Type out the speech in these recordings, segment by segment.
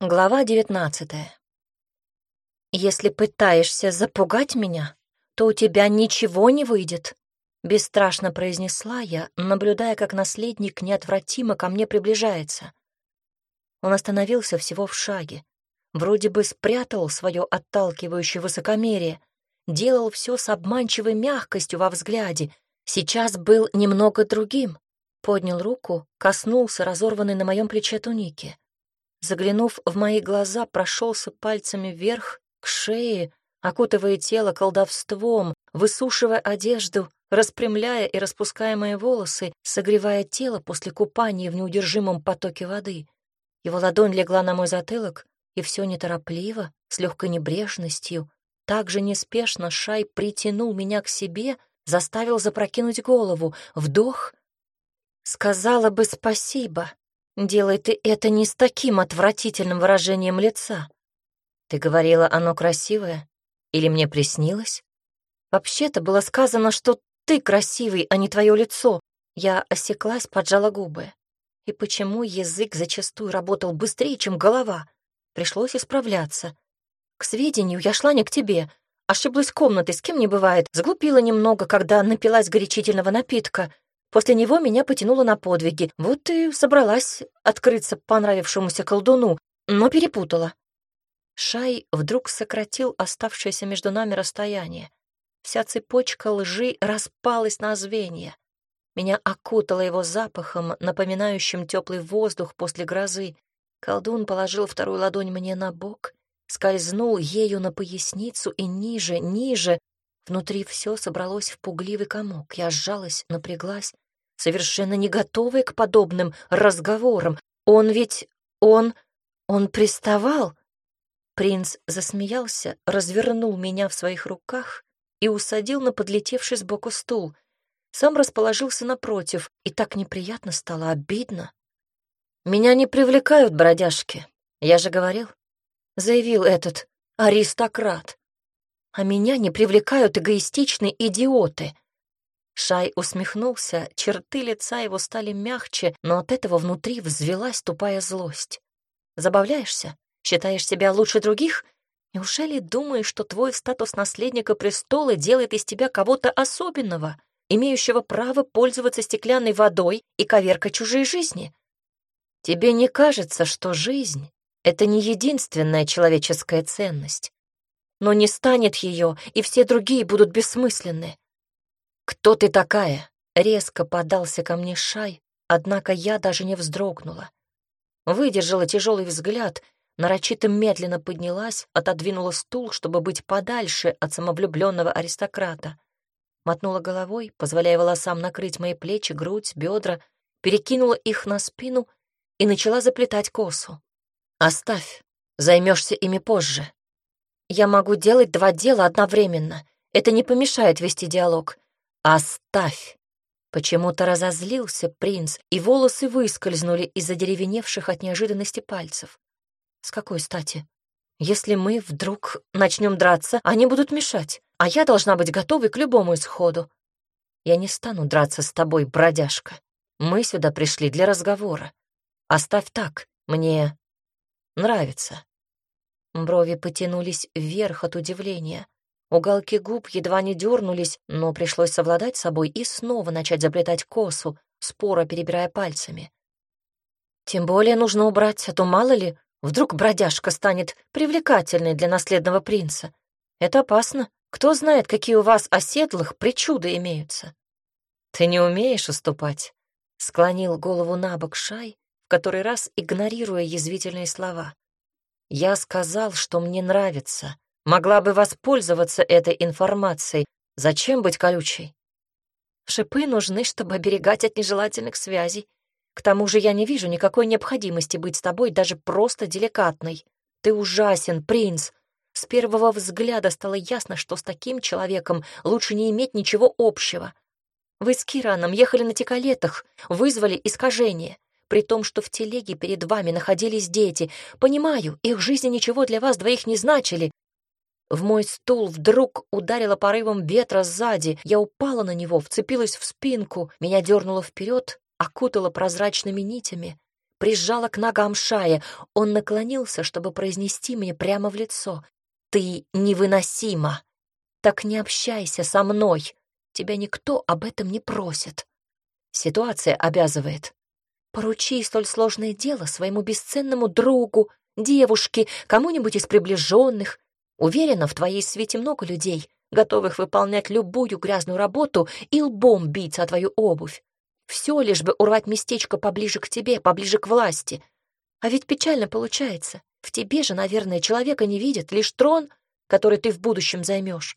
Глава девятнадцатая. «Если пытаешься запугать меня, то у тебя ничего не выйдет», — бесстрашно произнесла я, наблюдая, как наследник неотвратимо ко мне приближается. Он остановился всего в шаге, вроде бы спрятал свое отталкивающее высокомерие, делал все с обманчивой мягкостью во взгляде, сейчас был немного другим, поднял руку, коснулся разорванной на моем плече туники. Заглянув в мои глаза, прошелся пальцами вверх, к шее, окутывая тело колдовством, высушивая одежду, распрямляя и распуская мои волосы, согревая тело после купания в неудержимом потоке воды. Его ладонь легла на мой затылок, и все неторопливо, с легкой небрежностью, так же неспешно Шай притянул меня к себе, заставил запрокинуть голову, вдох. Сказала бы спасибо, Делай ты это не с таким отвратительным выражением лица. Ты говорила, оно красивое? Или мне приснилось? Вообще-то было сказано, что ты красивый, а не твое лицо. Я осеклась, поджала губы. И почему язык зачастую работал быстрее, чем голова? Пришлось исправляться. К сведению, я шла не к тебе. Ошиблась комнатой, с кем не бывает. Сглупила немного, когда напилась горячительного напитка — После него меня потянуло на подвиги. Вот и собралась открыться понравившемуся колдуну, но перепутала. Шай вдруг сократил оставшееся между нами расстояние. Вся цепочка лжи распалась на звенья. Меня окутало его запахом, напоминающим теплый воздух после грозы. Колдун положил вторую ладонь мне на бок, скользнул ею на поясницу и ниже, ниже, Внутри все собралось в пугливый комок. Я сжалась, напряглась, совершенно не готовая к подобным разговорам. Он ведь... он... он приставал. Принц засмеялся, развернул меня в своих руках и усадил на подлетевший сбоку стул. Сам расположился напротив, и так неприятно стало, обидно. «Меня не привлекают бродяжки, я же говорил», — заявил этот аристократ а меня не привлекают эгоистичные идиоты. Шай усмехнулся, черты лица его стали мягче, но от этого внутри взвелась тупая злость. Забавляешься? Считаешь себя лучше других? Неужели думаешь, что твой статус наследника престола делает из тебя кого-то особенного, имеющего право пользоваться стеклянной водой и коверкать чужие жизни? Тебе не кажется, что жизнь — это не единственная человеческая ценность? Но не станет ее, и все другие будут бессмысленны. «Кто ты такая?» — резко подался ко мне Шай, однако я даже не вздрогнула. Выдержала тяжелый взгляд, нарочито медленно поднялась, отодвинула стул, чтобы быть подальше от самовлюбленного аристократа. Мотнула головой, позволяя волосам накрыть мои плечи, грудь, бедра, перекинула их на спину и начала заплетать косу. «Оставь, займешься ими позже», я могу делать два дела одновременно. Это не помешает вести диалог. Оставь. Почему-то разозлился принц, и волосы выскользнули из задеревеневших от неожиданности пальцев. С какой стати? Если мы вдруг начнем драться, они будут мешать, а я должна быть готовой к любому исходу. Я не стану драться с тобой, бродяжка. Мы сюда пришли для разговора. Оставь так, мне нравится. Брови потянулись вверх от удивления. Уголки губ едва не дернулись, но пришлось совладать собой и снова начать заплетать косу, споро перебирая пальцами. Тем более нужно убрать, а то мало ли, вдруг бродяжка станет привлекательной для наследного принца. Это опасно. Кто знает, какие у вас оседлых причуды имеются. Ты не умеешь уступать, — склонил голову на бок Шай, в который раз игнорируя язвительные слова. Я сказал, что мне нравится. Могла бы воспользоваться этой информацией. Зачем быть колючей? Шипы нужны, чтобы оберегать от нежелательных связей. К тому же я не вижу никакой необходимости быть с тобой даже просто деликатной. Ты ужасен, принц. С первого взгляда стало ясно, что с таким человеком лучше не иметь ничего общего. Вы с Кираном ехали на тикалетах, вызвали искажение при том, что в телеге перед вами находились дети. Понимаю, их жизни ничего для вас двоих не значили. В мой стул вдруг ударило порывом ветра сзади. Я упала на него, вцепилась в спинку, меня дернуло вперед, окутало прозрачными нитями. прижала к ногам Шая. Он наклонился, чтобы произнести мне прямо в лицо. «Ты невыносима! Так не общайся со мной! Тебя никто об этом не просит. Ситуация обязывает. Поручи столь сложное дело своему бесценному другу, девушке, кому-нибудь из приближенных. Уверена, в твоей свете много людей, готовых выполнять любую грязную работу и лбом биться о твою обувь. Все лишь бы урвать местечко поближе к тебе, поближе к власти. А ведь печально получается. В тебе же, наверное, человека не видят, лишь трон, который ты в будущем займешь.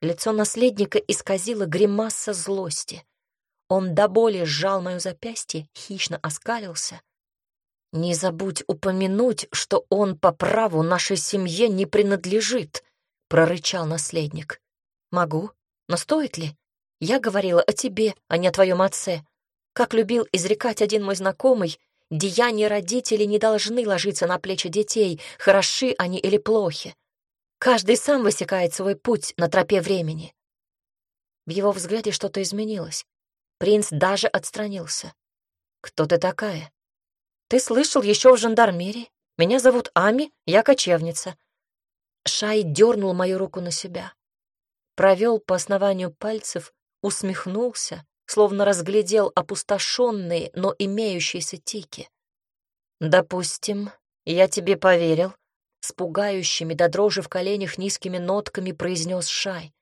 Лицо наследника исказило гримаса злости. Он до боли сжал мое запястье, хищно оскалился. «Не забудь упомянуть, что он по праву нашей семье не принадлежит», — прорычал наследник. «Могу, но стоит ли? Я говорила о тебе, а не о твоем отце. Как любил изрекать один мой знакомый, деяния родителей не должны ложиться на плечи детей, хороши они или плохи. Каждый сам высекает свой путь на тропе времени». В его взгляде что-то изменилось. Принц даже отстранился. «Кто ты такая?» «Ты слышал еще в жандармерии. Меня зовут Ами, я кочевница». Шай дернул мою руку на себя. Провел по основанию пальцев, усмехнулся, словно разглядел опустошенные, но имеющиеся тики. «Допустим, я тебе поверил», — с пугающими до дрожи в коленях низкими нотками произнес Шай.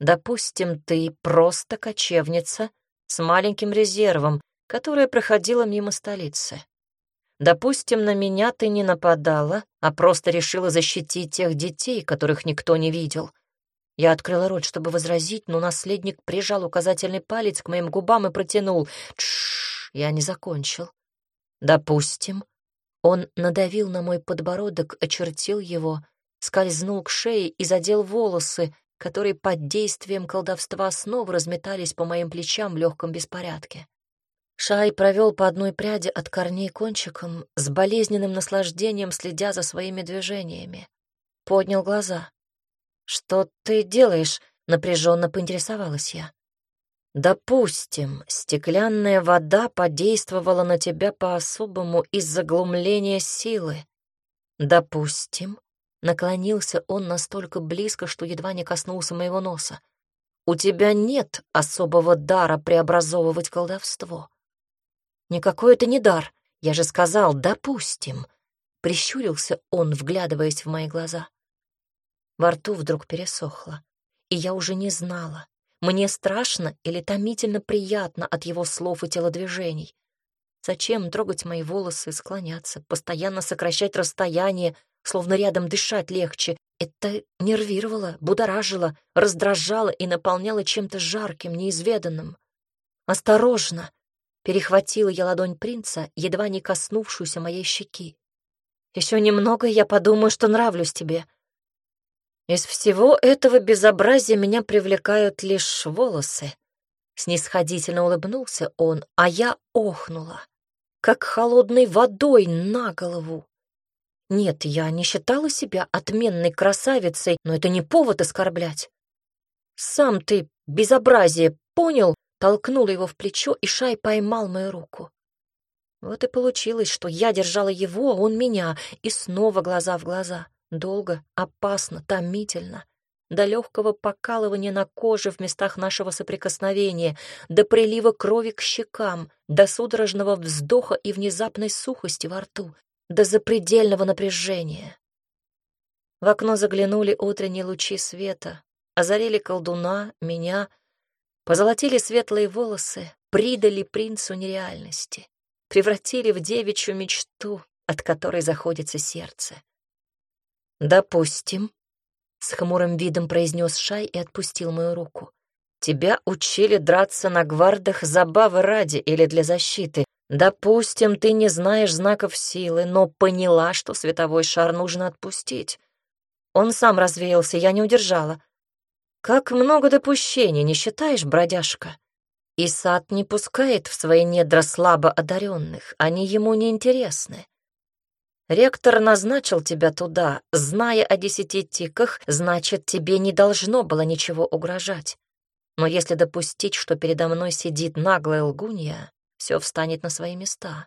«Допустим, ты просто кочевница, с маленьким резервом, которая проходила мимо столицы. Допустим, на меня ты не нападала, а просто решила защитить тех детей, которых никто не видел. Я открыла рот, чтобы возразить, но наследник прижал указательный палец к моим губам и протянул. Тш, я не закончил. Допустим. Он надавил на мой подбородок, очертил его, скользнул к шее и задел волосы, которые под действием колдовства снова разметались по моим плечам в легком беспорядке. Шай провел по одной пряди от корней кончиком, с болезненным наслаждением следя за своими движениями. Поднял глаза. «Что ты делаешь?» — напряженно поинтересовалась я. «Допустим, стеклянная вода подействовала на тебя по-особому из-за глумления силы. Допустим, Наклонился он настолько близко, что едва не коснулся моего носа. «У тебя нет особого дара преобразовывать колдовство». «Никакой это не дар. Я же сказал, допустим». Прищурился он, вглядываясь в мои глаза. Во рту вдруг пересохло, и я уже не знала, мне страшно или томительно приятно от его слов и телодвижений. Зачем трогать мои волосы, склоняться, постоянно сокращать расстояние, словно рядом дышать легче. Это нервировало, будоражило, раздражало и наполняло чем-то жарким, неизведанным. «Осторожно!» — перехватила я ладонь принца, едва не коснувшуюся моей щеки. «Еще немного, я подумаю, что нравлюсь тебе». Из всего этого безобразия меня привлекают лишь волосы. Снисходительно улыбнулся он, а я охнула, как холодной водой на голову. Нет, я не считала себя отменной красавицей, но это не повод оскорблять. «Сам ты безобразие понял?» Толкнула его в плечо, и Шай поймал мою руку. Вот и получилось, что я держала его, а он меня, и снова глаза в глаза. Долго, опасно, томительно. До легкого покалывания на коже в местах нашего соприкосновения, до прилива крови к щекам, до судорожного вздоха и внезапной сухости во рту, до запредельного напряжения. В окно заглянули утренние лучи света, озарили колдуна, меня, позолотили светлые волосы, придали принцу нереальности, превратили в девичью мечту, от которой заходится сердце. «Допустим», — с хмурым видом произнес Шай и отпустил мою руку. «Тебя учили драться на гвардах забавы ради или для защиты, Допустим, ты не знаешь знаков силы, но поняла, что световой шар нужно отпустить. Он сам развеялся, я не удержала. Как много допущений, не считаешь, бродяжка? И сад не пускает в свои недра слабо одаренных, они ему не интересны. Ректор назначил тебя туда, зная о десяти тиках, значит, тебе не должно было ничего угрожать. Но если допустить, что передо мной сидит наглая лгунья, все встанет на свои места.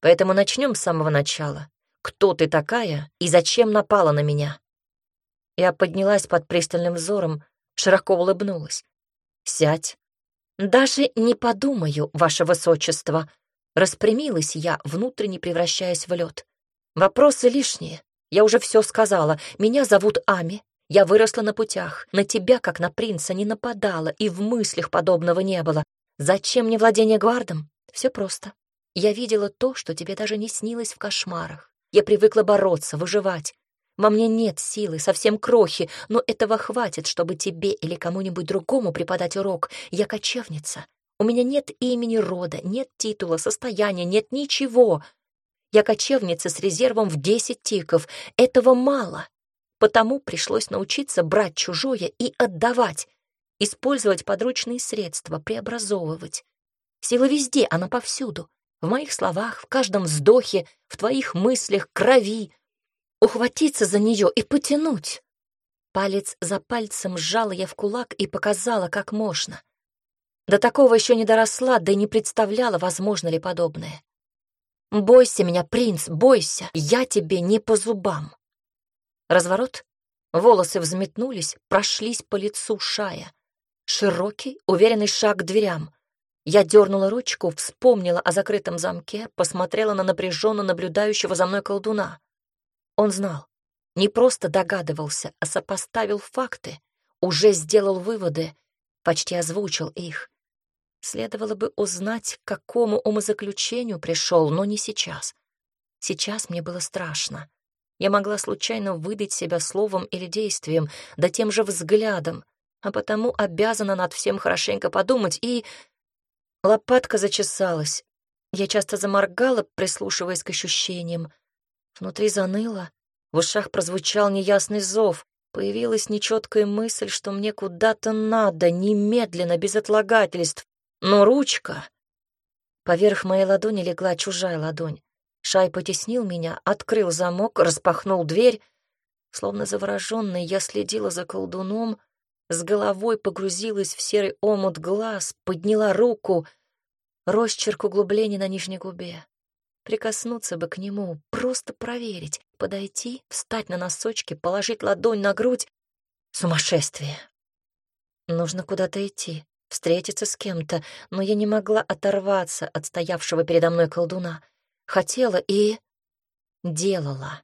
Поэтому начнем с самого начала. Кто ты такая и зачем напала на меня?» Я поднялась под пристальным взором, широко улыбнулась. «Сядь». «Даже не подумаю, ваше высочество», — распрямилась я, внутренне превращаясь в лед. «Вопросы лишние. Я уже все сказала. Меня зовут Ами. Я выросла на путях. На тебя, как на принца, не нападала, и в мыслях подобного не было. Зачем мне владение гвардом? Все просто. Я видела то, что тебе даже не снилось в кошмарах. Я привыкла бороться, выживать. Во мне нет силы, совсем крохи, но этого хватит, чтобы тебе или кому-нибудь другому преподать урок. Я кочевница. У меня нет имени рода, нет титула, состояния, нет ничего. Я кочевница с резервом в десять тиков. Этого мало. Потому пришлось научиться брать чужое и отдавать, использовать подручные средства, преобразовывать. Сила везде, она повсюду. В моих словах, в каждом вздохе, в твоих мыслях, крови. Ухватиться за нее и потянуть. Палец за пальцем сжала я в кулак и показала, как можно. До такого еще не доросла, да и не представляла, возможно ли подобное. «Бойся меня, принц, бойся, я тебе не по зубам». Разворот. Волосы взметнулись, прошлись по лицу Шая. Широкий, уверенный шаг к дверям. Я дернула ручку, вспомнила о закрытом замке, посмотрела на напряженно наблюдающего за мной колдуна. Он знал. Не просто догадывался, а сопоставил факты, уже сделал выводы, почти озвучил их. Следовало бы узнать, к какому умозаключению пришел, но не сейчас. Сейчас мне было страшно. Я могла случайно выдать себя словом или действием, да тем же взглядом, а потому обязана над всем хорошенько подумать, и... Лопатка зачесалась. Я часто заморгала, прислушиваясь к ощущениям. Внутри заныло, в ушах прозвучал неясный зов, появилась нечеткая мысль, что мне куда-то надо, немедленно, без отлагательств, но ручка... Поверх моей ладони легла чужая ладонь. Шай потеснил меня, открыл замок, распахнул дверь. Словно заворожённая, я следила за колдуном, с головой погрузилась в серый омут глаз, подняла руку, росчерк углубления на нижней губе. Прикоснуться бы к нему, просто проверить, подойти, встать на носочки, положить ладонь на грудь. Сумасшествие. Нужно куда-то идти встретиться с кем-то, но я не могла оторваться от стоявшего передо мной колдуна. Хотела и... делала.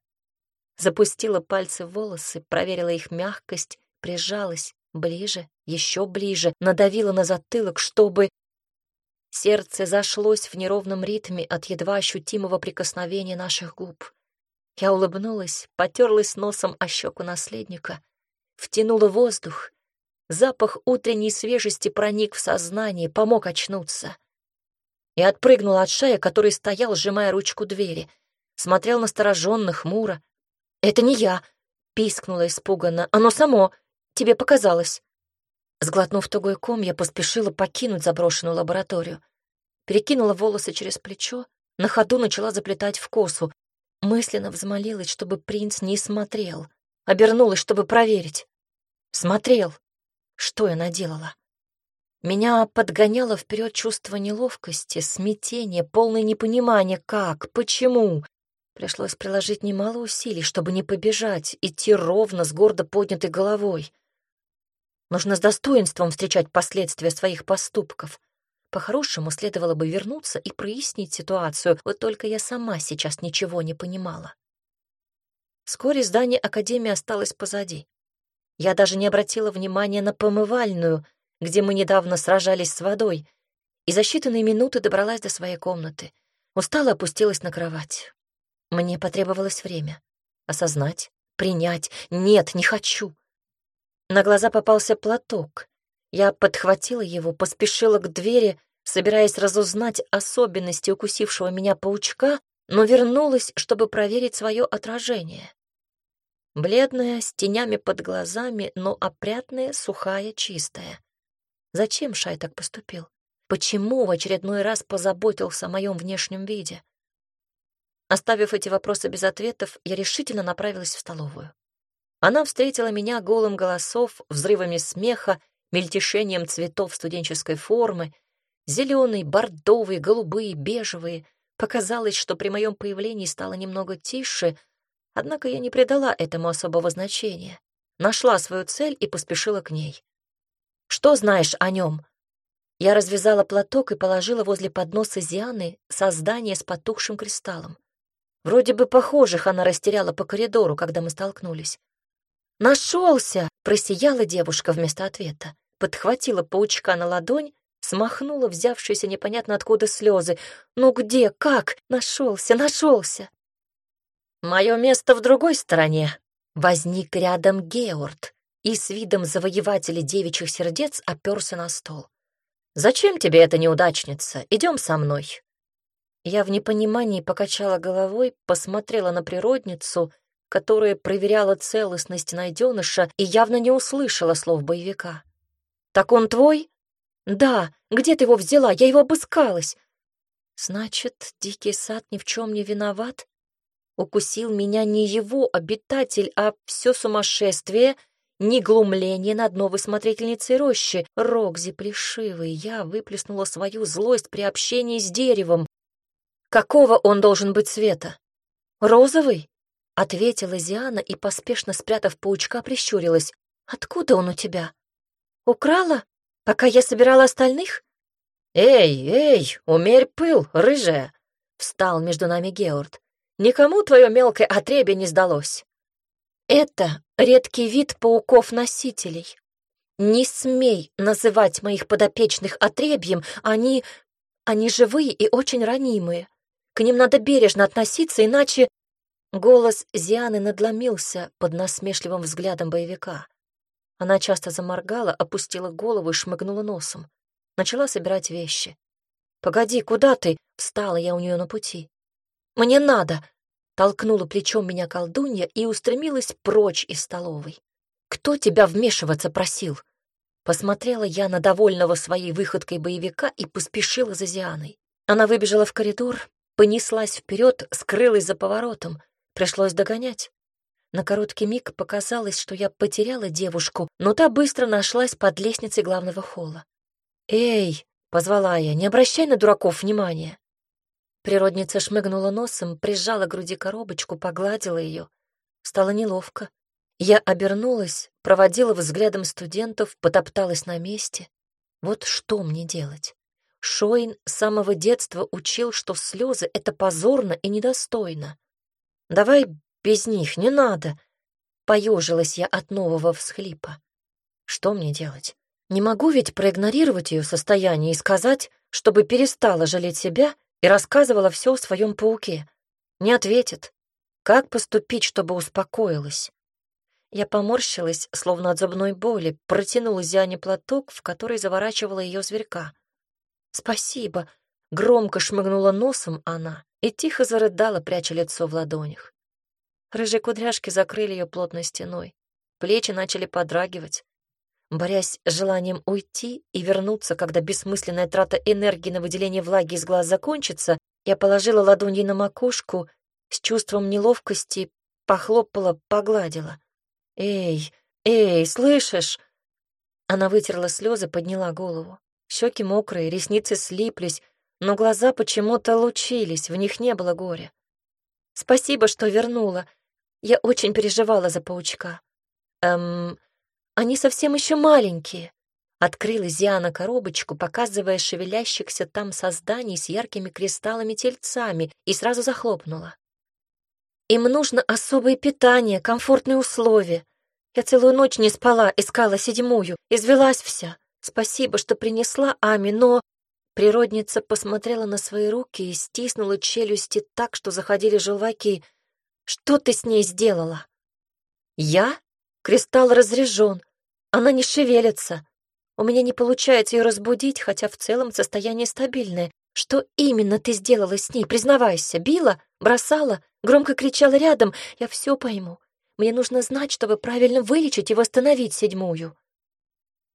Запустила пальцы в волосы, проверила их мягкость, прижалась ближе, еще ближе, надавила на затылок, чтобы... Сердце зашлось в неровном ритме от едва ощутимого прикосновения наших губ. Я улыбнулась, потерлась носом о щеку наследника, втянула воздух, Запах утренней свежести проник в сознание, помог очнуться. Я отпрыгнула от шея, который стоял, сжимая ручку двери. Смотрел настороженно, хмуро. «Это не я!» — пискнула испуганно. «Оно само! Тебе показалось!» Сглотнув тугой ком, я поспешила покинуть заброшенную лабораторию. Перекинула волосы через плечо, на ходу начала заплетать в косу. Мысленно взмолилась, чтобы принц не смотрел. Обернулась, чтобы проверить. Смотрел. Что я наделала? Меня подгоняло вперед чувство неловкости, смятения, полное непонимание, как, почему. Пришлось приложить немало усилий, чтобы не побежать, идти ровно, с гордо поднятой головой. Нужно с достоинством встречать последствия своих поступков. По-хорошему, следовало бы вернуться и прояснить ситуацию, вот только я сама сейчас ничего не понимала. Вскоре здание Академии осталось позади. Я даже не обратила внимания на помывальную, где мы недавно сражались с водой, и за считанные минуты добралась до своей комнаты. Устала опустилась на кровать. Мне потребовалось время. Осознать, принять. Нет, не хочу. На глаза попался платок. Я подхватила его, поспешила к двери, собираясь разузнать особенности укусившего меня паучка, но вернулась, чтобы проверить свое отражение. Бледная, с тенями под глазами, но опрятная, сухая, чистая. Зачем Шай так поступил? Почему в очередной раз позаботился о моем внешнем виде? Оставив эти вопросы без ответов, я решительно направилась в столовую. Она встретила меня голым голосов, взрывами смеха, мельтешением цветов студенческой формы, зеленые, бордовые, голубые, бежевые, Показалось, что при моем появлении стало немного тише, однако я не придала этому особого значения. Нашла свою цель и поспешила к ней. «Что знаешь о нем?» Я развязала платок и положила возле подноса Зианы создание с потухшим кристаллом. Вроде бы похожих она растеряла по коридору, когда мы столкнулись. «Нашелся!» — просияла девушка вместо ответа. Подхватила паучка на ладонь, смахнула взявшиеся непонятно откуда слезы. «Ну где? Как? Нашелся, нашелся!» «Мое место в другой стороне!» Возник рядом Георд и с видом завоевателя девичьих сердец оперся на стол. «Зачем тебе эта неудачница? Идем со мной». Я в непонимании покачала головой, посмотрела на природницу, которая проверяла целостность найденыша и явно не услышала слов боевика. «Так он твой?» «Да. Где ты его взяла? Я его обыскалась». «Значит, дикий сад ни в чем не виноват? Укусил меня не его обитатель, а все сумасшествие — ни глумления над новой смотрительницей рощи. Рокзи плешивый, я выплеснула свою злость при общении с деревом. Какого он должен быть цвета? Розовый? Ответила Зиана и, поспешно спрятав паучка, прищурилась. Откуда он у тебя? Украла? Пока я собирала остальных? Эй, эй, умерь пыл, рыжая! Встал между нами Георд. Никому твое мелкое отребье не сдалось. Это редкий вид пауков-носителей. Не смей называть моих подопечных отребьем, они... они живые и очень ранимые. К ним надо бережно относиться, иначе... Голос Зианы надломился под насмешливым взглядом боевика. Она часто заморгала, опустила голову и шмыгнула носом. Начала собирать вещи. «Погоди, куда ты?» — встала я у нее на пути. «Мне надо!» толкнула плечом меня колдунья и устремилась прочь из столовой. «Кто тебя вмешиваться просил?» Посмотрела я на довольного своей выходкой боевика и поспешила за Зианой. Она выбежала в коридор, понеслась вперед, скрылась за поворотом. Пришлось догонять. На короткий миг показалось, что я потеряла девушку, но та быстро нашлась под лестницей главного холла. «Эй!» — позвала я, — «не обращай на дураков внимания». Природница шмыгнула носом, прижала к груди коробочку, погладила ее. Стало неловко. Я обернулась, проводила взглядом студентов, потопталась на месте. Вот что мне делать? Шоин с самого детства учил, что слезы — это позорно и недостойно. «Давай без них, не надо!» Поежилась я от нового всхлипа. Что мне делать? Не могу ведь проигнорировать ее состояние и сказать, чтобы перестала жалеть себя и рассказывала все о своем пауке. Не ответит. Как поступить, чтобы успокоилась? Я поморщилась, словно от зубной боли, протянула Зиане платок, в который заворачивала ее зверька. «Спасибо!» — громко шмыгнула носом она и тихо зарыдала, пряча лицо в ладонях. Рыжие кудряшки закрыли ее плотной стеной. Плечи начали подрагивать. Борясь с желанием уйти и вернуться, когда бессмысленная трата энергии на выделение влаги из глаз закончится, я положила ладонь ей на макушку, с чувством неловкости похлопала, погладила. «Эй, эй, слышишь?» Она вытерла слезы, подняла голову. Щеки мокрые, ресницы слиплись, но глаза почему-то лучились, в них не было горя. «Спасибо, что вернула. Я очень переживала за паучка». «Эм, они совсем еще маленькие. Открыла Зиана коробочку, показывая шевелящихся там созданий с яркими кристаллами-тельцами, и сразу захлопнула. Им нужно особое питание, комфортные условия. Я целую ночь не спала, искала седьмую, извелась вся. Спасибо, что принесла Ами, но... Природница посмотрела на свои руки и стиснула челюсти так, что заходили желваки. «Что ты с ней сделала?» «Я?» Кристалл разряжен. Она не шевелится. У меня не получается ее разбудить, хотя в целом состояние стабильное. Что именно ты сделала с ней? Признавайся. Била? Бросала? Громко кричала рядом? Я все пойму. Мне нужно знать, чтобы правильно вылечить и восстановить седьмую.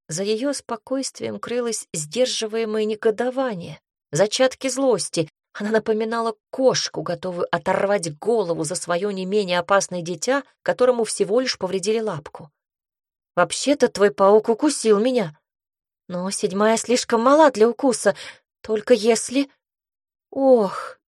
За ее спокойствием крылось сдерживаемое негодование, зачатки злости, она напоминала кошку, готовую оторвать голову за свое не менее опасное дитя, которому всего лишь повредили лапку. «Вообще-то твой паук укусил меня. Но седьмая слишком мала для укуса, только если...» «Ох!»